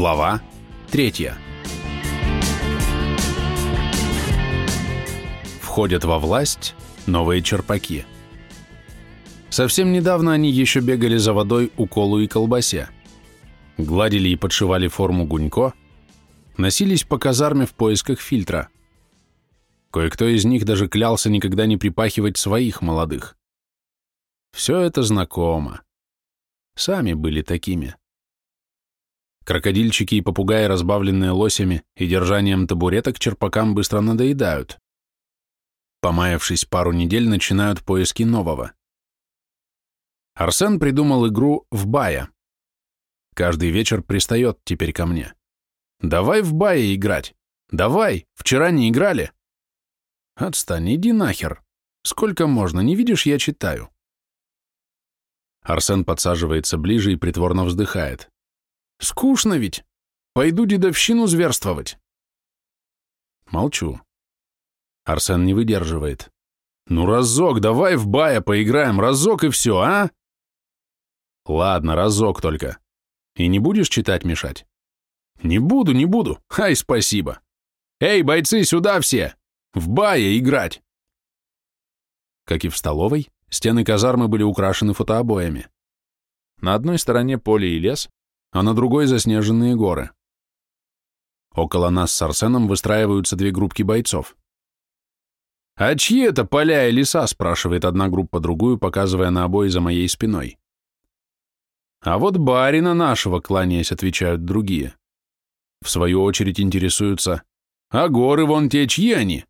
Глава третья. Входят во власть новые черпаки. Совсем недавно они еще бегали за водой у колу и колбасе, гладили и подшивали форму гунько, носились по казарме в поисках фильтра. Кое-кто из них даже клялся никогда не припахивать своих молодых. Все это знакомо. Сами были такими. Крокодильчики и попугаи, разбавленные лосями и держанием табуреток, черпакам быстро надоедают. Помаявшись пару недель, начинают поиски нового. Арсен придумал игру в бая. Каждый вечер пристает теперь ко мне. «Давай в бая играть! Давай! Вчера не играли!» «Отстань, иди нахер! Сколько можно, не видишь, я читаю!» Арсен подсаживается ближе и притворно вздыхает. «Скучно ведь! Пойду дедовщину зверствовать!» Молчу. Арсен не выдерживает. «Ну, разок, давай в бая поиграем, разок и все, а?» «Ладно, разок только. И не будешь читать мешать?» «Не буду, не буду. Ай, спасибо. Эй, бойцы, сюда все! В бая играть!» Как и в столовой, стены казармы были украшены фотообоями. На одной стороне поле и лес, а на другой заснеженные горы. Около нас с Арсеном выстраиваются две группки бойцов. «А чьи это поля и леса?» – спрашивает одна группа другую, показывая на обои за моей спиной. «А вот барина нашего, кланяясь, отвечают другие. В свою очередь интересуются, а горы вон те, чьи они?»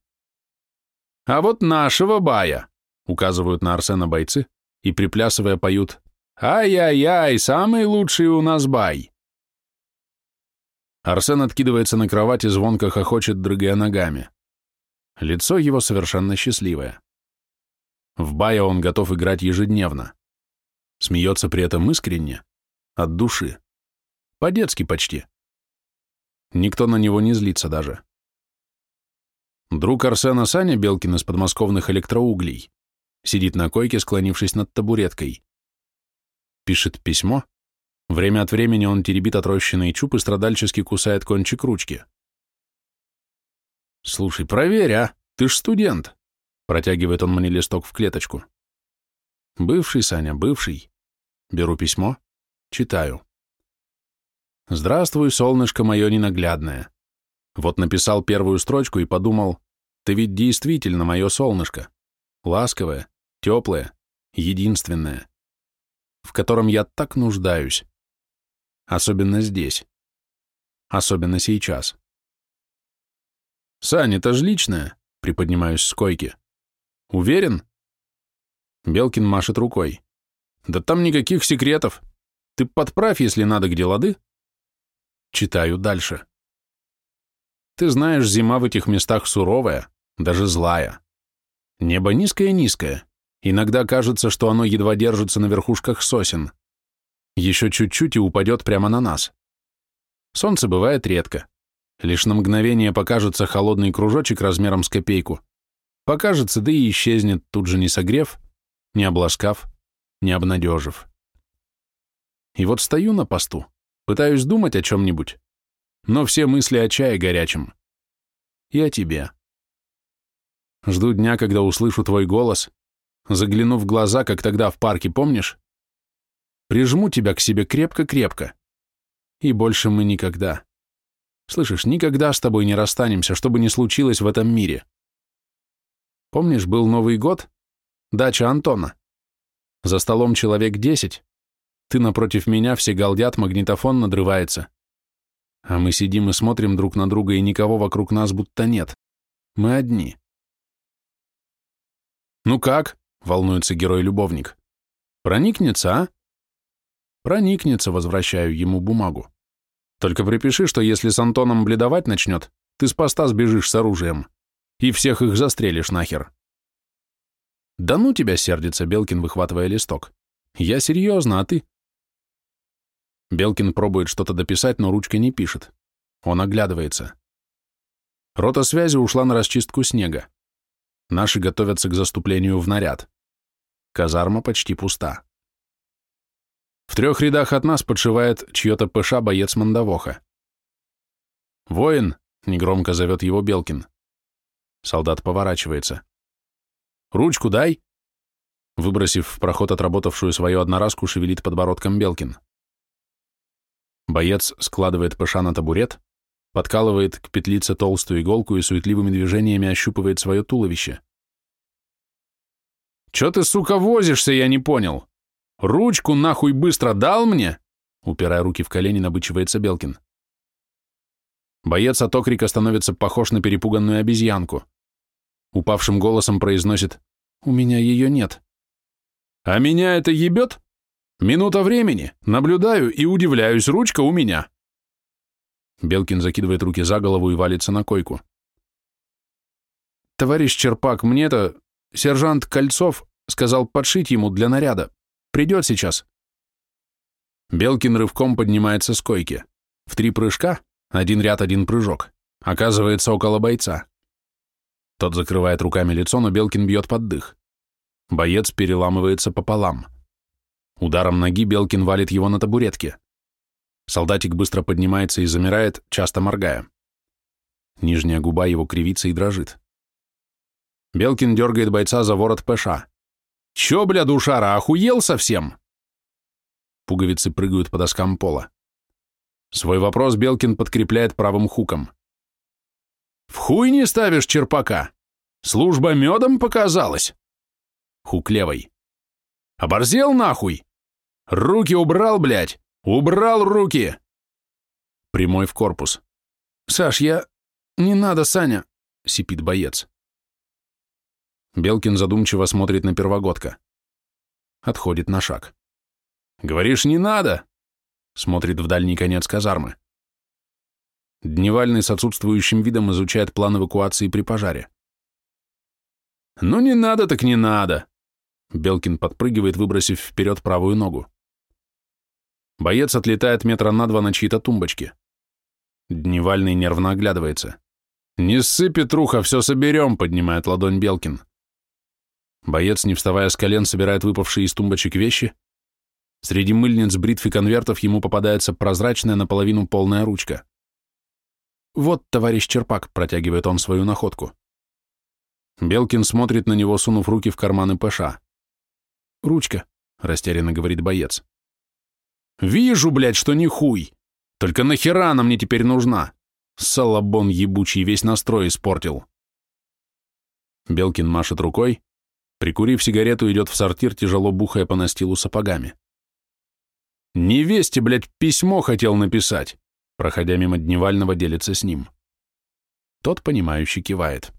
«А вот нашего бая», — указывают на Арсена бойцы и, приплясывая, поют «Ай-яй-яй, самый лучший у нас бай!» Арсен откидывается на кровати, звонко хохочет, дрыгая ногами. Лицо его совершенно счастливое. В бая он готов играть ежедневно. Смеется при этом искренне, от души. По-детски почти. Никто на него не злится даже. Друг Арсена Саня Белкин из подмосковных электроуглей сидит на койке, склонившись над табуреткой. Пишет письмо. Время от времени он теребит отрощенный чуб и страдальчески кусает кончик ручки. «Слушай, проверь, а? Ты ж студент!» Протягивает он мне листок в клеточку. «Бывший, Саня, бывший». Беру письмо, читаю. «Здравствуй, солнышко мое ненаглядное. Вот написал первую строчку и подумал, ты ведь действительно мое солнышко. Ласковое, теплое, единственное в котором я так нуждаюсь. Особенно здесь. Особенно сейчас. «Сань, это ж личное», — приподнимаюсь с койки. «Уверен?» Белкин машет рукой. «Да там никаких секретов. Ты подправь, если надо, где лады?» Читаю дальше. «Ты знаешь, зима в этих местах суровая, даже злая. Небо низкое-низкое, Иногда кажется, что оно едва держится на верхушках сосен. Еще чуть-чуть и упадет прямо на нас. Солнце бывает редко. Лишь на мгновение покажется холодный кружочек размером с копейку. Покажется, да и исчезнет, тут же не согрев, не обласкав, не обнадежив. И вот стою на посту, пытаюсь думать о чем-нибудь, но все мысли о чае горячем. И о тебе. Жду дня, когда услышу твой голос, загляну в глаза, как тогда в парке, помнишь? Прижму тебя к себе крепко-крепко. И больше мы никогда. Слышишь, никогда с тобой не расстанемся, что бы ни случилось в этом мире. Помнишь, был Новый год? Дача Антона. За столом человек десять. Ты напротив меня, все галдят, магнитофон надрывается. А мы сидим и смотрим друг на друга, и никого вокруг нас будто нет. Мы одни. «Ну как?» — волнуется герой-любовник. «Проникнется, а?» «Проникнется», — возвращаю ему бумагу. «Только припиши, что если с Антоном бледовать начнет, ты с поста сбежишь с оружием и всех их застрелишь нахер». «Да ну тебя!» — сердится Белкин, выхватывая листок. «Я серьезно, а ты?» Белкин пробует что-то дописать, но ручкой не пишет. Он оглядывается. Рота связи ушла на расчистку снега. Наши готовятся к заступлению в наряд. Казарма почти пуста. В трех рядах от нас подшивает чье-то ПШ боец Мандавоха. «Воин!» — негромко зовет его Белкин. Солдат поворачивается. «Ручку дай!» Выбросив в проход отработавшую свою одноразку, шевелит подбородком Белкин. Боец складывает ПШ на табурет, подкалывает к петлице толстую иголку и суетливыми движениями ощупывает свое туловище. «Чё ты, сука, возишься, я не понял? Ручку нахуй быстро дал мне?» Упирая руки в колени, набычивается Белкин. Боец от окрика становится похож на перепуганную обезьянку. Упавшим голосом произносит «У меня ее нет». «А меня это ебет? Минута времени, наблюдаю и удивляюсь, ручка у меня». Белкин закидывает руки за голову и валится на койку. «Товарищ Черпак, мне-то сержант Кольцов сказал подшить ему для наряда. Придет сейчас». Белкин рывком поднимается с койки. В три прыжка, один ряд, один прыжок, оказывается около бойца. Тот закрывает руками лицо, но Белкин бьет под дых. Боец переламывается пополам. Ударом ноги Белкин валит его на табуретке. Солдатик быстро поднимается и замирает, часто моргая. Нижняя губа его кривится и дрожит. Белкин дергает бойца за ворот ПШ. «Чё, бля, душара, охуел совсем?» Пуговицы прыгают по доскам пола. Свой вопрос Белкин подкрепляет правым хуком. «В хуй не ставишь черпака? Служба медом показалась?» Хук левой. «Оборзел нахуй? Руки убрал, блядь! «Убрал руки!» Прямой в корпус. «Саш, я... Не надо, Саня!» — сипит боец. Белкин задумчиво смотрит на первогодка. Отходит на шаг. «Говоришь, не надо!» Смотрит в дальний конец казармы. Дневальный с отсутствующим видом изучает план эвакуации при пожаре. «Ну не надо, так не надо!» Белкин подпрыгивает, выбросив вперед правую ногу. Боец отлетает метра на два на чьи-то тумбочки. Дневальный нервно оглядывается. «Не ссы, Петруха, все соберем», — поднимает ладонь Белкин. Боец, не вставая с колен, собирает выпавшие из тумбочек вещи. Среди мыльниц, бритв и конвертов ему попадается прозрачная наполовину полная ручка. «Вот, товарищ Черпак», — протягивает он свою находку. Белкин смотрит на него, сунув руки в карманы ПШ. «Ручка», — растерянно говорит боец. Вижу, блядь, что не хуй. Только нахера она мне теперь нужна? Салабон ебучий весь настрой испортил. Белкин машет рукой, прикурив сигарету, идет в сортир, тяжело бухая по настилу сапогами. Невесте, блядь, письмо хотел написать, проходя мимо Дневального, делится с ним. Тот, понимающий, кивает.